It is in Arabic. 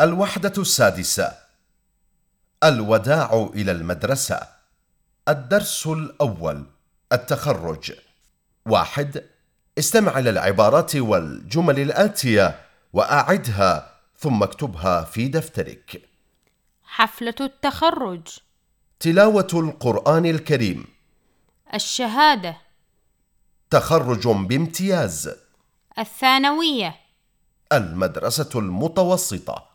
الوحدة السادسة. الوداع إلى المدرسة. الدرس الأول. التخرج. واحد استمع إلى العبارات والجمل الآتية وأعدها ثم اكتبها في دفترك. حفلة التخرج. تلاوة القرآن الكريم. الشهادة. تخرج بامتياز. الثانوية. المدرسة المتوسطة.